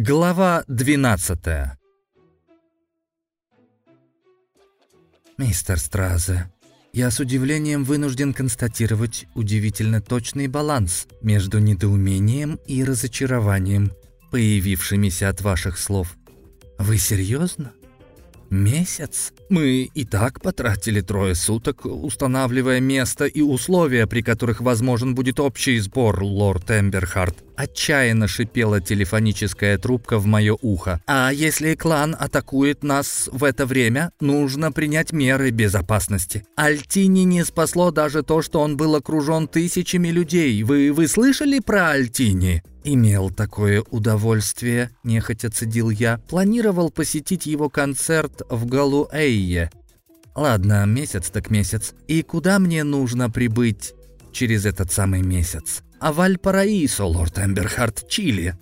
Глава 12 «Мистер Страза, я с удивлением вынужден констатировать удивительно точный баланс между недоумением и разочарованием, появившимися от ваших слов. Вы серьезно? Месяц? Мы и так потратили трое суток, устанавливая место и условия, при которых возможен будет общий сбор, лорд Эмберхарт. Отчаянно шипела телефоническая трубка в мое ухо. А если клан атакует нас в это время, нужно принять меры безопасности. Альтини не спасло даже то, что он был окружен тысячами людей. Вы, вы слышали про Альтини? «Имел такое удовольствие», — нехотя цедил я. «Планировал посетить его концерт в Галуэйе. Ладно, месяц так месяц. И куда мне нужно прибыть через этот самый месяц? А Вальпараисо, лорд Эмберхарт, Чили».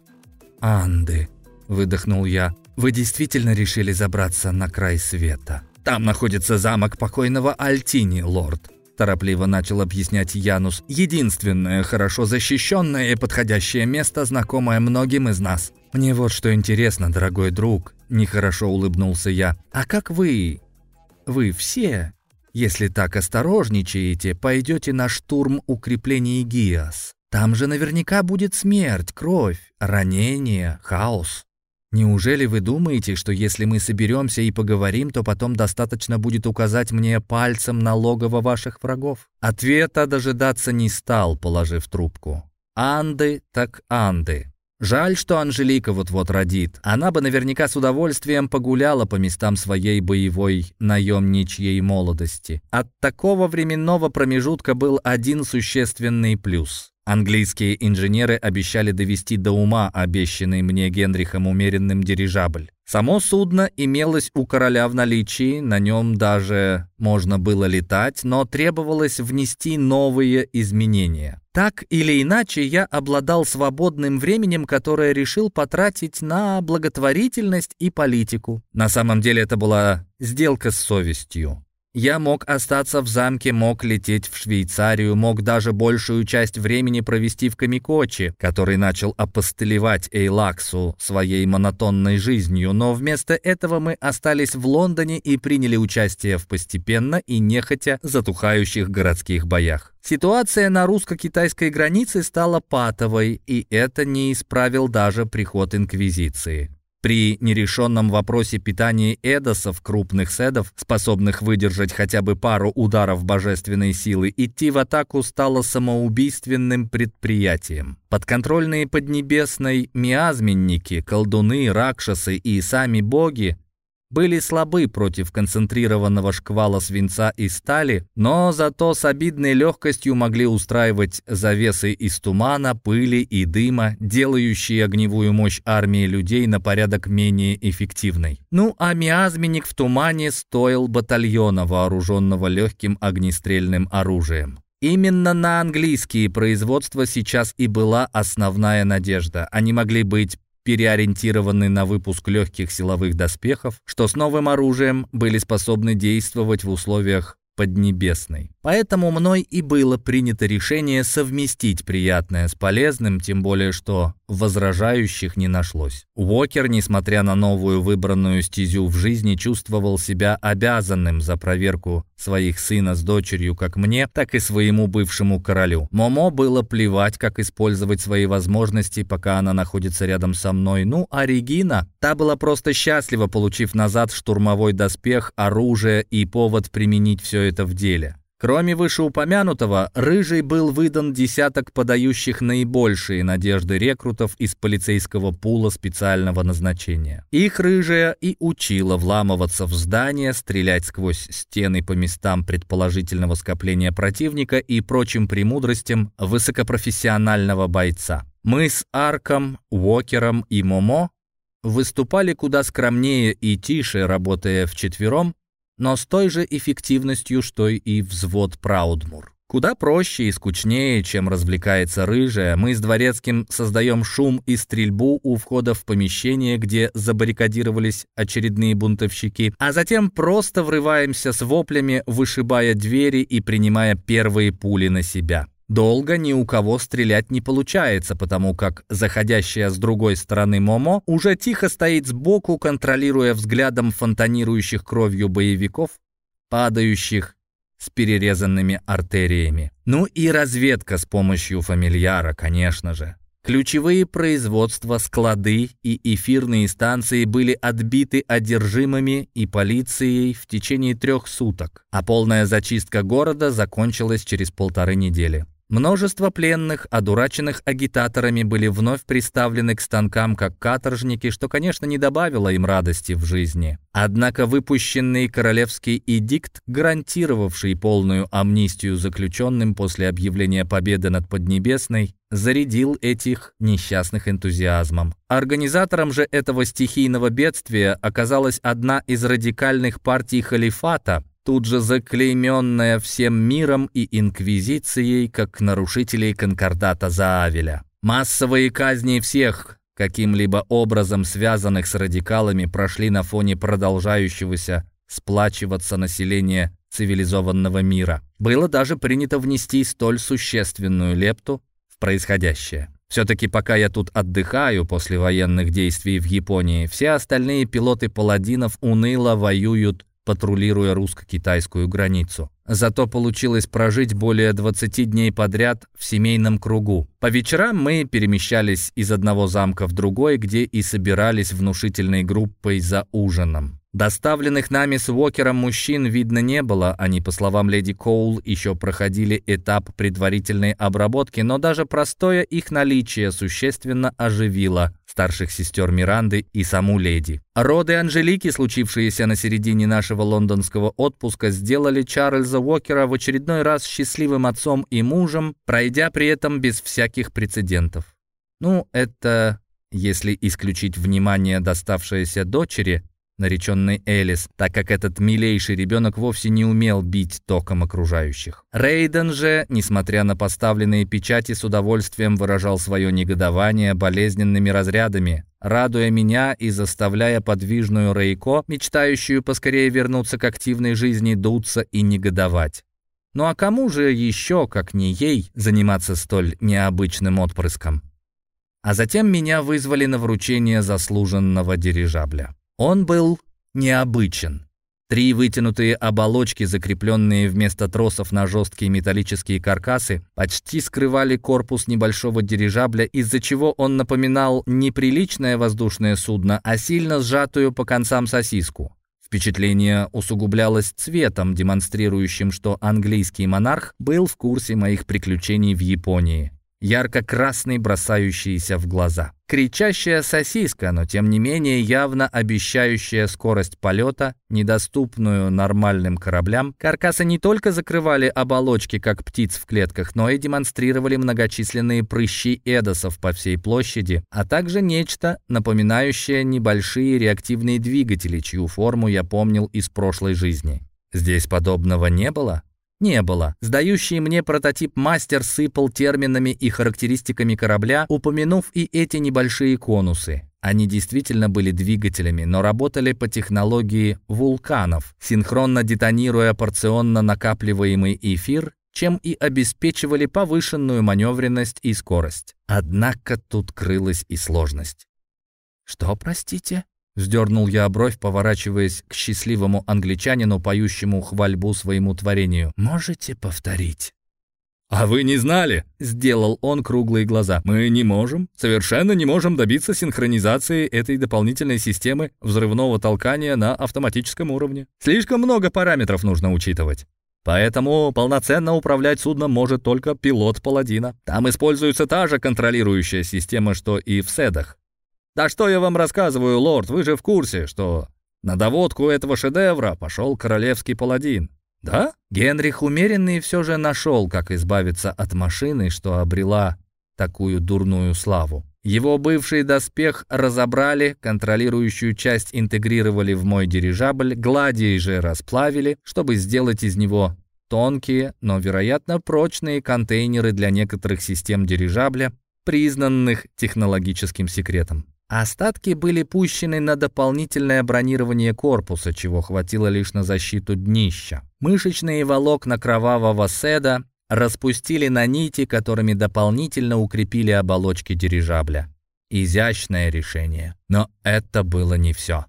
«Анды», — выдохнул я. «Вы действительно решили забраться на край света?» «Там находится замок покойного Альтини, лорд», торопливо начал объяснять Янус. «Единственное хорошо защищенное и подходящее место, знакомое многим из нас». «Мне вот что интересно, дорогой друг», – нехорошо улыбнулся я. «А как вы, вы все, если так осторожничаете, пойдете на штурм укреплений ГИАС? Там же наверняка будет смерть, кровь, ранение, хаос». Неужели вы думаете, что если мы соберемся и поговорим, то потом достаточно будет указать мне пальцем на логово ваших врагов? Ответа дожидаться не стал, положив трубку. Анды так Анды. Жаль, что Анжелика вот-вот родит. Она бы наверняка с удовольствием погуляла по местам своей боевой наемничьей молодости. От такого временного промежутка был один существенный плюс. Английские инженеры обещали довести до ума обещанный мне Генрихом умеренным дирижабль. Само судно имелось у короля в наличии, на нем даже можно было летать, но требовалось внести новые изменения. Так или иначе, я обладал свободным временем, которое решил потратить на благотворительность и политику. На самом деле это была сделка с совестью. Я мог остаться в замке, мог лететь в Швейцарию, мог даже большую часть времени провести в Камикочи, который начал опостылевать Эйлаксу своей монотонной жизнью, но вместо этого мы остались в Лондоне и приняли участие в постепенно и нехотя затухающих городских боях. Ситуация на русско-китайской границе стала патовой, и это не исправил даже приход Инквизиции. При нерешенном вопросе питания эдосов, крупных седов, способных выдержать хотя бы пару ударов божественной силы, идти в атаку стало самоубийственным предприятием. Подконтрольные Поднебесной миазменники, колдуны, ракшасы и сами боги были слабы против концентрированного шквала свинца и стали, но зато с обидной легкостью могли устраивать завесы из тумана, пыли и дыма, делающие огневую мощь армии людей на порядок менее эффективной. Ну а миазменник в тумане стоил батальона, вооруженного легким огнестрельным оружием. Именно на английские производства сейчас и была основная надежда. Они могли быть переориентированы на выпуск легких силовых доспехов, что с новым оружием были способны действовать в условиях Поднебесной. Поэтому мной и было принято решение совместить приятное с полезным, тем более что возражающих не нашлось. Уокер, несмотря на новую выбранную стезю в жизни, чувствовал себя обязанным за проверку своих сына с дочерью как мне, так и своему бывшему королю. Момо было плевать, как использовать свои возможности, пока она находится рядом со мной. Ну, а Регина, та была просто счастлива, получив назад штурмовой доспех, оружие и повод применить все это в деле. Кроме вышеупомянутого, Рыжей был выдан десяток подающих наибольшие надежды рекрутов из полицейского пула специального назначения. Их Рыжая и учила вламываться в здание, стрелять сквозь стены по местам предположительного скопления противника и прочим премудростям высокопрофессионального бойца. Мы с Арком, Уокером и Момо выступали куда скромнее и тише, работая вчетвером, но с той же эффективностью, что и взвод Праудмур. Куда проще и скучнее, чем развлекается рыжая, мы с Дворецким создаем шум и стрельбу у входа в помещение, где забаррикадировались очередные бунтовщики, а затем просто врываемся с воплями, вышибая двери и принимая первые пули на себя. Долго ни у кого стрелять не получается, потому как заходящая с другой стороны Момо уже тихо стоит сбоку, контролируя взглядом фонтанирующих кровью боевиков, падающих с перерезанными артериями. Ну и разведка с помощью фамильяра, конечно же. Ключевые производства, склады и эфирные станции были отбиты одержимыми и полицией в течение трех суток, а полная зачистка города закончилась через полторы недели. Множество пленных, одураченных агитаторами, были вновь приставлены к станкам как каторжники, что, конечно, не добавило им радости в жизни. Однако выпущенный королевский эдикт, гарантировавший полную амнистию заключенным после объявления победы над Поднебесной, зарядил этих несчастных энтузиазмом. Организатором же этого стихийного бедствия оказалась одна из радикальных партий халифата, тут же заклейменная всем миром и инквизицией как нарушителей конкордата Заавеля. Массовые казни всех, каким-либо образом связанных с радикалами, прошли на фоне продолжающегося сплачиваться населения цивилизованного мира. Было даже принято внести столь существенную лепту в происходящее. Все-таки пока я тут отдыхаю после военных действий в Японии, все остальные пилоты паладинов уныло воюют патрулируя русско-китайскую границу. Зато получилось прожить более 20 дней подряд в семейном кругу. По вечерам мы перемещались из одного замка в другой, где и собирались внушительной группой за ужином. Доставленных нами с Уокером мужчин видно не было, они, по словам леди Коул, еще проходили этап предварительной обработки, но даже простое их наличие существенно оживило старших сестер Миранды и саму леди. Роды Анжелики, случившиеся на середине нашего лондонского отпуска, сделали Чарльза Уокера в очередной раз счастливым отцом и мужем, пройдя при этом без всяких прецедентов. Ну, это если исключить внимание, доставшееся дочери, нареченный Элис, так как этот милейший ребенок вовсе не умел бить током окружающих. Рейден же, несмотря на поставленные печати, с удовольствием выражал свое негодование болезненными разрядами, радуя меня и заставляя подвижную Рейко, мечтающую поскорее вернуться к активной жизни, дуться и негодовать. Ну а кому же еще, как не ей, заниматься столь необычным отпрыском? А затем меня вызвали на вручение заслуженного дирижабля. Он был необычен. Три вытянутые оболочки, закрепленные вместо тросов на жесткие металлические каркасы, почти скрывали корпус небольшого дирижабля, из-за чего он напоминал не приличное воздушное судно, а сильно сжатую по концам сосиску. Впечатление усугублялось цветом, демонстрирующим, что английский монарх был в курсе моих приключений в Японии ярко-красный, бросающийся в глаза. Кричащая сосиска, но тем не менее явно обещающая скорость полета, недоступную нормальным кораблям, каркасы не только закрывали оболочки, как птиц в клетках, но и демонстрировали многочисленные прыщи эдосов по всей площади, а также нечто, напоминающее небольшие реактивные двигатели, чью форму я помнил из прошлой жизни. Здесь подобного не было? Не было. Сдающий мне прототип мастер сыпал терминами и характеристиками корабля, упомянув и эти небольшие конусы. Они действительно были двигателями, но работали по технологии вулканов, синхронно детонируя порционно накапливаемый эфир, чем и обеспечивали повышенную маневренность и скорость. Однако тут крылась и сложность. «Что, простите?» Вздернул я бровь, поворачиваясь к счастливому англичанину, поющему хвальбу своему творению. «Можете повторить?» «А вы не знали?» — сделал он круглые глаза. «Мы не можем, совершенно не можем добиться синхронизации этой дополнительной системы взрывного толкания на автоматическом уровне. Слишком много параметров нужно учитывать. Поэтому полноценно управлять судном может только пилот Паладина. Там используется та же контролирующая система, что и в седах. «Да что я вам рассказываю, лорд, вы же в курсе, что на доводку этого шедевра пошел королевский паладин». «Да?» Генрих умеренный все же нашел, как избавиться от машины, что обрела такую дурную славу. Его бывший доспех разобрали, контролирующую часть интегрировали в мой дирижабль, гладий же расплавили, чтобы сделать из него тонкие, но, вероятно, прочные контейнеры для некоторых систем дирижабля, признанных технологическим секретом. Остатки были пущены на дополнительное бронирование корпуса, чего хватило лишь на защиту днища. Мышечные волокна кровавого седа распустили на нити, которыми дополнительно укрепили оболочки дирижабля. Изящное решение. Но это было не все.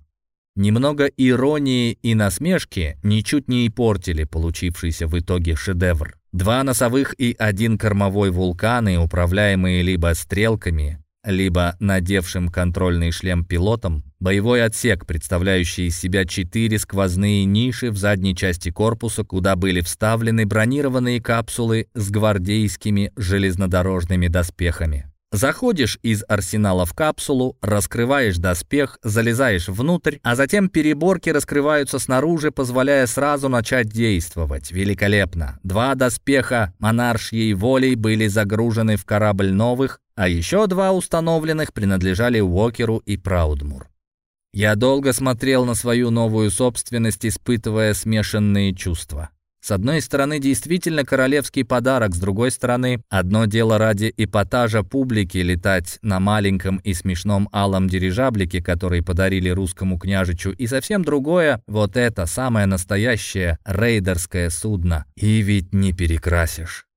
Немного иронии и насмешки ничуть не портили получившийся в итоге шедевр. Два носовых и один кормовой вулканы, управляемые либо стрелками, либо надевшим контрольный шлем пилотом, боевой отсек, представляющий из себя четыре сквозные ниши в задней части корпуса, куда были вставлены бронированные капсулы с гвардейскими железнодорожными доспехами. Заходишь из арсенала в капсулу, раскрываешь доспех, залезаешь внутрь, а затем переборки раскрываются снаружи, позволяя сразу начать действовать. Великолепно. Два доспеха монаршьей волей были загружены в корабль новых, а еще два установленных принадлежали Уокеру и Праудмур. Я долго смотрел на свою новую собственность, испытывая смешанные чувства. С одной стороны, действительно королевский подарок, с другой стороны, одно дело ради эпатажа публики летать на маленьком и смешном алом дирижаблике, который подарили русскому княжичу, и совсем другое, вот это самое настоящее рейдерское судно. И ведь не перекрасишь.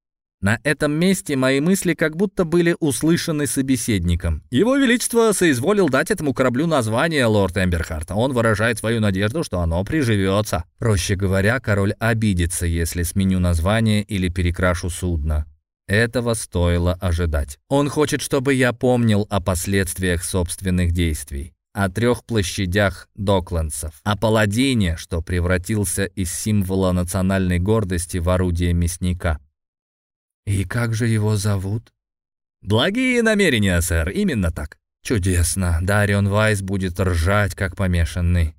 На этом месте мои мысли как будто были услышаны собеседником. Его Величество соизволил дать этому кораблю название, лорд Эмберхарт. Он выражает свою надежду, что оно приживется. Проще говоря, король обидится, если сменю название или перекрашу судно. Этого стоило ожидать. Он хочет, чтобы я помнил о последствиях собственных действий о трех площадях Доклендсов, о паладине, что превратился из символа национальной гордости в орудие мясника. «И как же его зовут?» «Благие намерения, сэр, именно так». «Чудесно. Дарион Вайс будет ржать, как помешанный».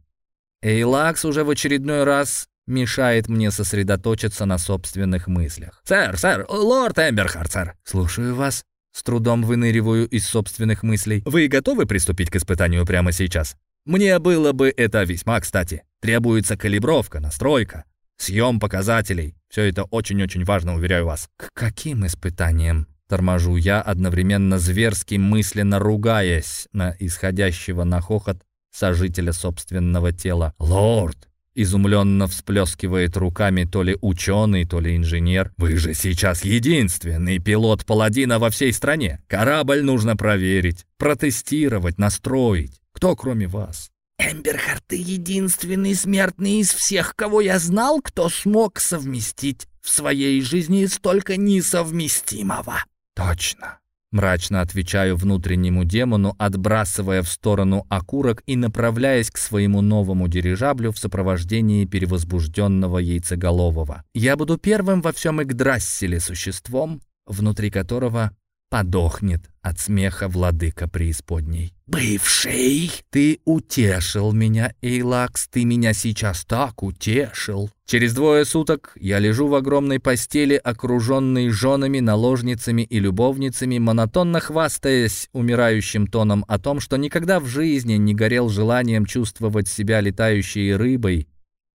Эйлакс уже в очередной раз мешает мне сосредоточиться на собственных мыслях. «Сэр, сэр, лорд Эмберхард, сэр!» «Слушаю вас». С трудом выныриваю из собственных мыслей. «Вы готовы приступить к испытанию прямо сейчас? Мне было бы это весьма кстати. Требуется калибровка, настройка. Съем показателей. Все это очень-очень важно, уверяю вас. К каким испытаниям? Торможу я, одновременно зверски мысленно ругаясь на исходящего на хохот сожителя собственного тела. «Лорд!» Изумленно всплескивает руками то ли ученый, то ли инженер. «Вы же сейчас единственный пилот паладина во всей стране. Корабль нужно проверить, протестировать, настроить. Кто кроме вас?» Эмберхард, ты единственный смертный из всех, кого я знал, кто смог совместить в своей жизни столько несовместимого. Точно. Мрачно отвечаю внутреннему демону, отбрасывая в сторону окурок и направляясь к своему новому дирижаблю в сопровождении перевозбужденного яйцеголового. Я буду первым во всем Игдрасселе существом, внутри которого подохнет от смеха владыка преисподней. «Бывший!» «Ты утешил меня, Эйлакс, ты меня сейчас так утешил!» Через двое суток я лежу в огромной постели, окруженной женами, наложницами и любовницами, монотонно хвастаясь умирающим тоном о том, что никогда в жизни не горел желанием чувствовать себя летающей рыбой,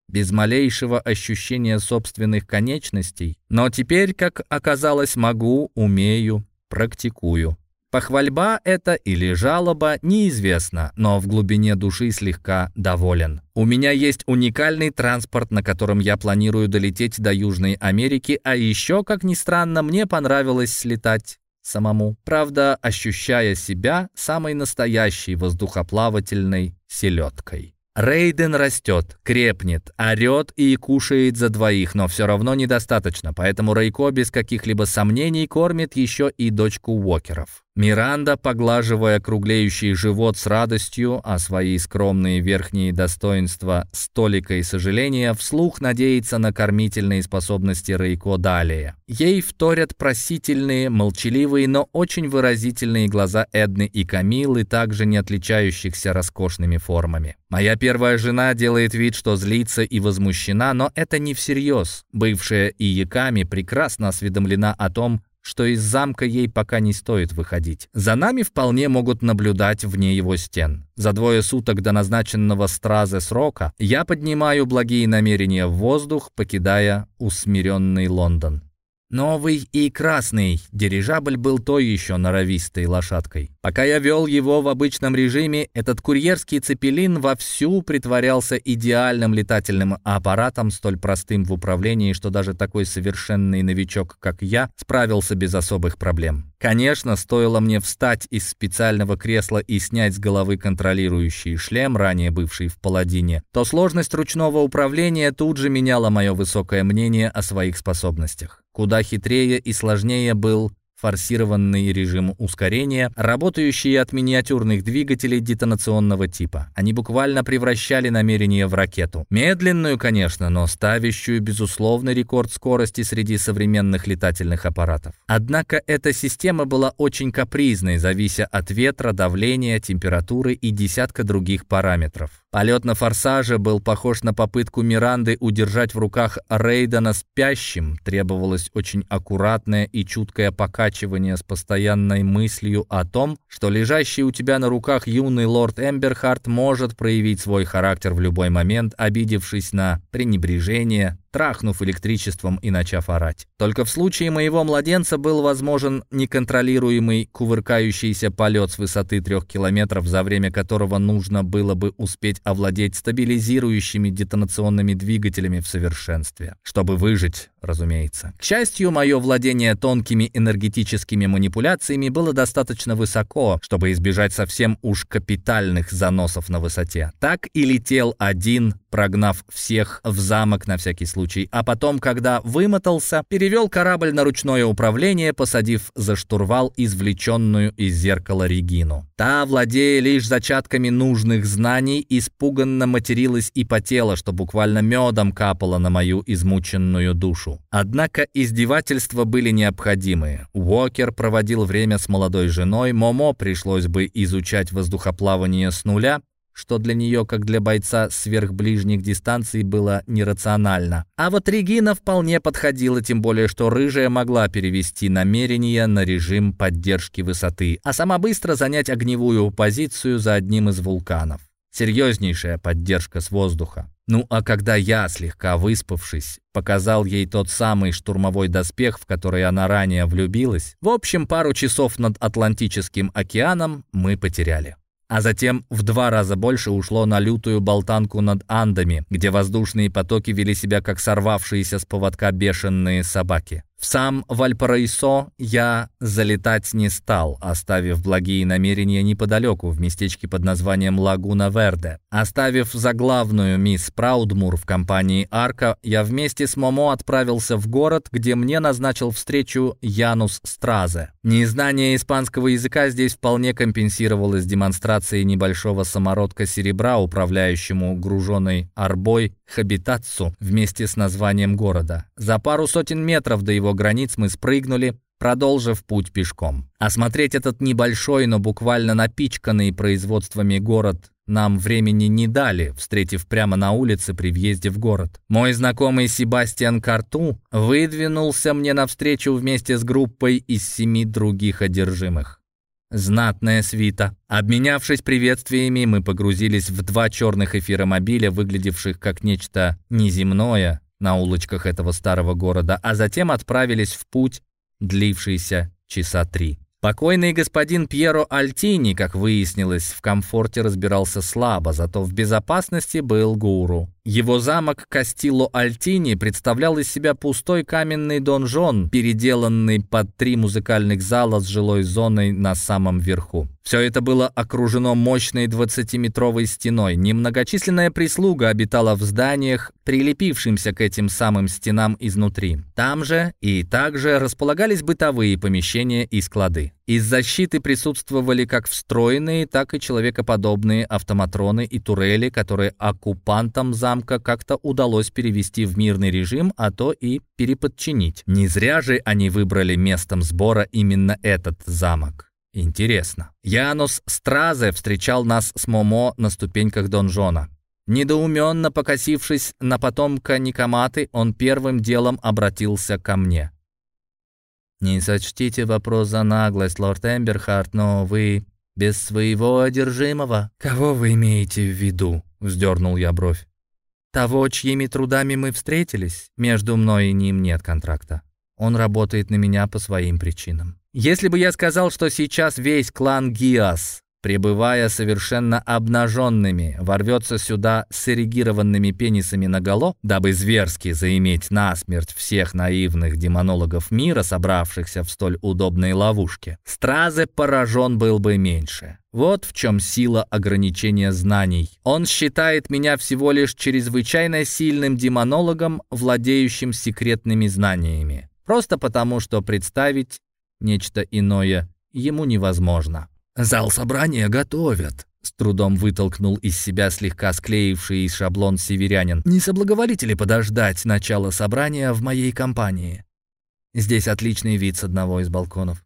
без малейшего ощущения собственных конечностей. Но теперь, как оказалось, могу, умею, практикую. Похвальба это или жалоба, неизвестно, но в глубине души слегка доволен. У меня есть уникальный транспорт, на котором я планирую долететь до Южной Америки, а еще, как ни странно, мне понравилось слетать самому. Правда, ощущая себя самой настоящей воздухоплавательной селедкой. Рейден растет, крепнет, орет и кушает за двоих, но все равно недостаточно, поэтому Рейко без каких-либо сомнений кормит еще и дочку Уокеров. Миранда, поглаживая круглеющий живот с радостью, а свои скромные верхние достоинства с толикой сожаления, вслух надеется на кормительные способности Рейко далее. Ей вторят просительные, молчаливые, но очень выразительные глаза Эдны и Камилы, также не отличающихся роскошными формами. Моя первая жена делает вид, что злится и возмущена, но это не всерьез. Бывшая Ияками прекрасно осведомлена о том, что из замка ей пока не стоит выходить. За нами вполне могут наблюдать вне его стен. За двое суток до назначенного стразы срока я поднимаю благие намерения в воздух, покидая усмиренный Лондон. Новый и красный дирижабль был той еще норовистой лошадкой. Пока я вел его в обычном режиме, этот курьерский цепелин вовсю притворялся идеальным летательным аппаратом, столь простым в управлении, что даже такой совершенный новичок, как я, справился без особых проблем. Конечно, стоило мне встать из специального кресла и снять с головы контролирующий шлем, ранее бывший в паладине, то сложность ручного управления тут же меняла мое высокое мнение о своих способностях. Куда хитрее и сложнее был форсированный режим ускорения, работающие от миниатюрных двигателей детонационного типа. Они буквально превращали намерение в ракету. Медленную, конечно, но ставящую безусловный рекорд скорости среди современных летательных аппаратов. Однако эта система была очень капризной, завися от ветра, давления, температуры и десятка других параметров. Полет на форсаже был похож на попытку Миранды удержать в руках Рейдена спящим. Требовалось очень аккуратное и чуткое покачивание с постоянной мыслью о том, что лежащий у тебя на руках юный лорд Эмберхарт может проявить свой характер в любой момент, обидевшись на пренебрежение, трахнув электричеством и начав орать. Только в случае моего младенца был возможен неконтролируемый кувыркающийся полет с высоты трех километров, за время которого нужно было бы успеть овладеть стабилизирующими детонационными двигателями в совершенстве. Чтобы выжить, разумеется. К счастью, мое владение тонкими энергетическими манипуляциями было достаточно высоко, чтобы избежать совсем уж капитальных заносов на высоте. Так и летел один, прогнав всех в замок на всякий случай, а потом, когда вымотался, перевел корабль на ручное управление, посадив за штурвал извлеченную из зеркала Регину. Та, владея лишь зачатками нужных знаний, испуганно материлась и потела, что буквально медом капало на мою измученную душу. Однако издевательства были необходимы. Уокер проводил время с молодой женой, Момо пришлось бы изучать воздухоплавание с нуля, что для нее, как для бойца сверхближних дистанций, было нерационально. А вот Регина вполне подходила, тем более, что Рыжая могла перевести намерения на режим поддержки высоты, а сама быстро занять огневую позицию за одним из вулканов. Серьезнейшая поддержка с воздуха. Ну а когда я, слегка выспавшись, показал ей тот самый штурмовой доспех, в который она ранее влюбилась, в общем, пару часов над Атлантическим океаном мы потеряли. А затем в два раза больше ушло на лютую болтанку над Андами, где воздушные потоки вели себя как сорвавшиеся с поводка бешеные собаки. В сам Вальпараисо я залетать не стал, оставив благие намерения неподалеку, в местечке под названием Лагуна Верде. Оставив заглавную мисс Праудмур в компании Арка, я вместе с Момо отправился в город, где мне назначил встречу Янус Стразе. Незнание испанского языка здесь вполне компенсировалось демонстрацией небольшого самородка серебра, управляющему груженной арбой Хабитатсу вместе с названием города. За пару сотен метров до его границ мы спрыгнули, продолжив путь пешком. Осмотреть этот небольшой, но буквально напичканный производствами город нам времени не дали, встретив прямо на улице при въезде в город. Мой знакомый Себастьян Карту выдвинулся мне навстречу вместе с группой из семи других одержимых. Знатная свита. Обменявшись приветствиями, мы погрузились в два черных эфиромобиля, выглядевших как нечто неземное на улочках этого старого города, а затем отправились в путь, длившийся часа три. Покойный господин Пьеро Альтини, как выяснилось, в комфорте разбирался слабо, зато в безопасности был гуру. Его замок Кастило Альтини представлял из себя пустой каменный донжон, переделанный под три музыкальных зала с жилой зоной на самом верху. Все это было окружено мощной 20-метровой стеной. Немногочисленная прислуга обитала в зданиях, прилепившимся к этим самым стенам изнутри. Там же и также располагались бытовые помещения и склады. Из защиты присутствовали как встроенные, так и человекоподобные автоматроны и турели, которые оккупантам замка как-то удалось перевести в мирный режим, а то и переподчинить. Не зря же они выбрали местом сбора именно этот замок. Интересно. Янус Стразе встречал нас с Момо на ступеньках донжона. Недоуменно покосившись на потомка Никоматы, он первым делом обратился ко мне. «Не сочтите вопрос за наглость, лорд Эмберхарт, но вы без своего одержимого». «Кого вы имеете в виду?» — вздернул я бровь. «Того, чьими трудами мы встретились, между мной и ним нет контракта. Он работает на меня по своим причинам. Если бы я сказал, что сейчас весь клан Гиас пребывая совершенно обнаженными, ворвется сюда с эрегированными пенисами наголо, дабы зверски заиметь насмерть всех наивных демонологов мира, собравшихся в столь удобной ловушке. Стразе поражен был бы меньше. Вот в чем сила ограничения знаний. Он считает меня всего лишь чрезвычайно сильным демонологом, владеющим секретными знаниями. Просто потому, что представить нечто иное ему невозможно. «Зал собрания готовят», — с трудом вытолкнул из себя слегка склеивший шаблон северянин. «Не соблаговолите ли подождать начала собрания в моей компании?» Здесь отличный вид с одного из балконов.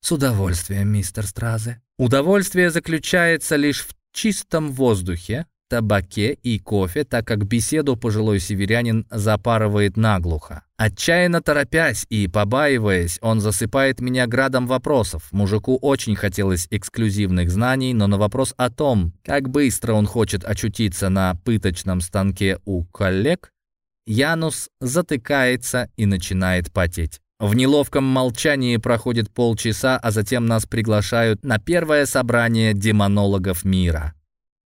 «С удовольствием, мистер Стразе». Удовольствие заключается лишь в чистом воздухе, табаке и кофе, так как беседу пожилой северянин запарывает наглухо. Отчаянно торопясь и побаиваясь, он засыпает меня градом вопросов. Мужику очень хотелось эксклюзивных знаний, но на вопрос о том, как быстро он хочет очутиться на пыточном станке у коллег, Янус затыкается и начинает потеть. В неловком молчании проходит полчаса, а затем нас приглашают на первое собрание демонологов мира.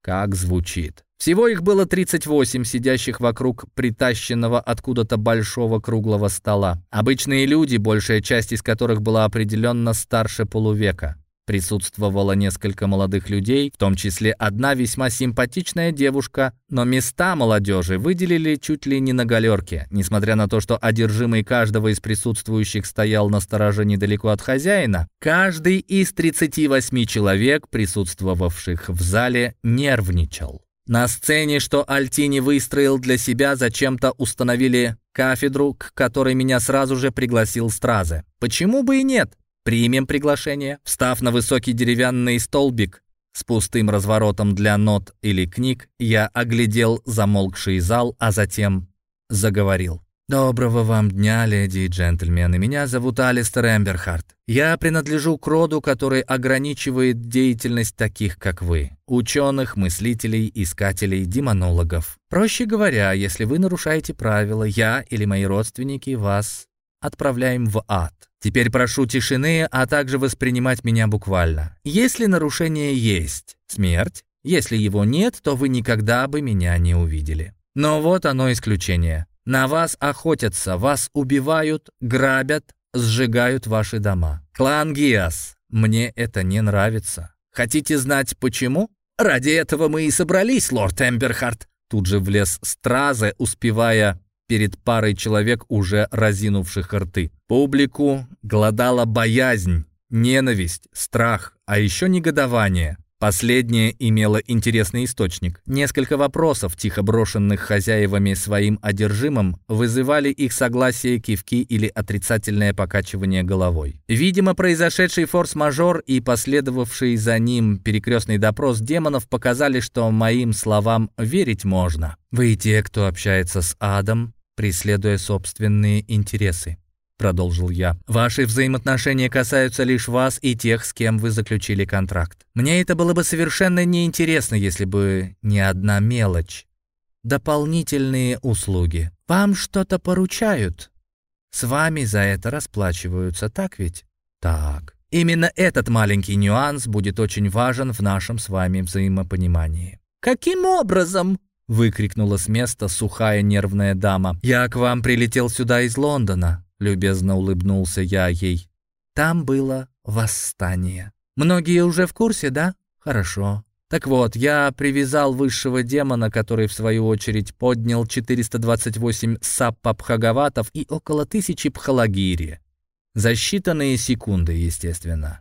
Как звучит. Всего их было 38, сидящих вокруг притащенного откуда-то большого круглого стола. Обычные люди, большая часть из которых была определенно старше полувека. Присутствовало несколько молодых людей, в том числе одна весьма симпатичная девушка, но места молодежи выделили чуть ли не на галерке. Несмотря на то, что одержимый каждого из присутствующих стоял на стороже недалеко от хозяина, каждый из 38 человек, присутствовавших в зале, нервничал. На сцене, что Альтини выстроил для себя, зачем-то установили кафедру, к которой меня сразу же пригласил Стразе. Почему бы и нет? Примем приглашение. Встав на высокий деревянный столбик с пустым разворотом для нот или книг, я оглядел замолкший зал, а затем заговорил. «Доброго вам дня, леди и джентльмены. Меня зовут Алистер Эмберхарт. Я принадлежу к роду, который ограничивает деятельность таких, как вы. Ученых, мыслителей, искателей, демонологов. Проще говоря, если вы нарушаете правила, я или мои родственники вас отправляем в ад. Теперь прошу тишины, а также воспринимать меня буквально. Если нарушение есть, смерть. Если его нет, то вы никогда бы меня не увидели. Но вот оно исключение. На вас охотятся, вас убивают, грабят, сжигают ваши дома. Клан Гиас, мне это не нравится. Хотите знать почему? Ради этого мы и собрались, лорд Эмберхарт. Тут же влез Стразе, успевая перед парой человек, уже разинувших рты. Публику глодала боязнь, ненависть, страх, а еще негодование. Последнее имело интересный источник. Несколько вопросов, тихо брошенных хозяевами своим одержимым, вызывали их согласие, кивки или отрицательное покачивание головой. Видимо, произошедший форс-мажор и последовавший за ним перекрестный допрос демонов показали, что моим словам верить можно. «Вы те, кто общается с адом, преследуя собственные интересы. Продолжил я. «Ваши взаимоотношения касаются лишь вас и тех, с кем вы заключили контракт. Мне это было бы совершенно неинтересно, если бы не одна мелочь. Дополнительные услуги. Вам что-то поручают. С вами за это расплачиваются, так ведь? Так. Именно этот маленький нюанс будет очень важен в нашем с вами взаимопонимании. «Каким образом?» Выкрикнула с места сухая нервная дама. «Я к вам прилетел сюда из Лондона», — любезно улыбнулся я ей. «Там было восстание. Многие уже в курсе, да? Хорошо. Так вот, я привязал высшего демона, который, в свою очередь, поднял 428 саппа-пхагаватов и около тысячи пхалагири. За считанные секунды, естественно.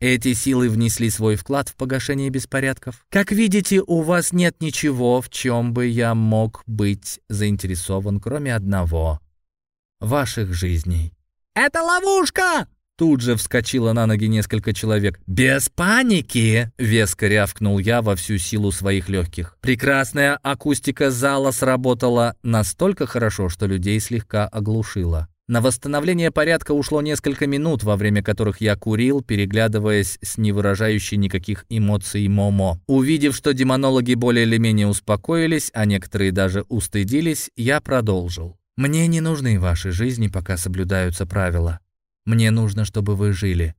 Эти силы внесли свой вклад в погашение беспорядков. Как видите, у вас нет ничего, в чем бы я мог быть заинтересован, кроме одного — ваших жизней. «Это ловушка!» Тут же вскочило на ноги несколько человек. «Без паники!» — веско рявкнул я во всю силу своих легких. Прекрасная акустика зала сработала настолько хорошо, что людей слегка оглушило. На восстановление порядка ушло несколько минут, во время которых я курил, переглядываясь с не выражающей никаких эмоций Момо. Увидев, что демонологи более или менее успокоились, а некоторые даже устыдились, я продолжил. Мне не нужны ваши жизни, пока соблюдаются правила. Мне нужно, чтобы вы жили.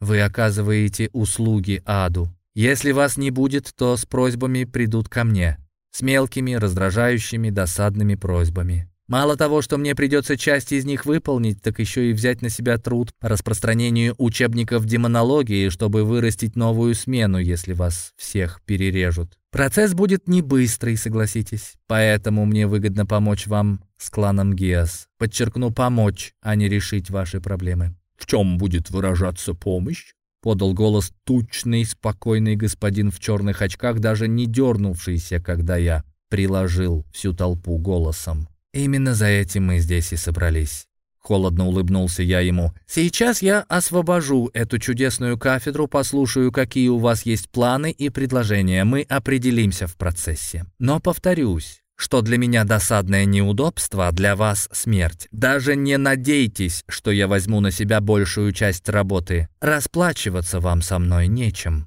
Вы оказываете услуги аду. Если вас не будет, то с просьбами придут ко мне. С мелкими, раздражающими, досадными просьбами. Мало того, что мне придется часть из них выполнить, так еще и взять на себя труд по распространению учебников демонологии, чтобы вырастить новую смену, если вас всех перережут. Процесс будет не быстрый, согласитесь. Поэтому мне выгодно помочь вам с кланом Гиас. Подчеркну, помочь, а не решить ваши проблемы. «В чем будет выражаться помощь?» Подал голос тучный, спокойный господин в черных очках, даже не дернувшийся, когда я приложил всю толпу голосом. «Именно за этим мы здесь и собрались». Холодно улыбнулся я ему. «Сейчас я освобожу эту чудесную кафедру, послушаю, какие у вас есть планы и предложения. Мы определимся в процессе. Но повторюсь, что для меня досадное неудобство, а для вас смерть. Даже не надейтесь, что я возьму на себя большую часть работы. Расплачиваться вам со мной нечем».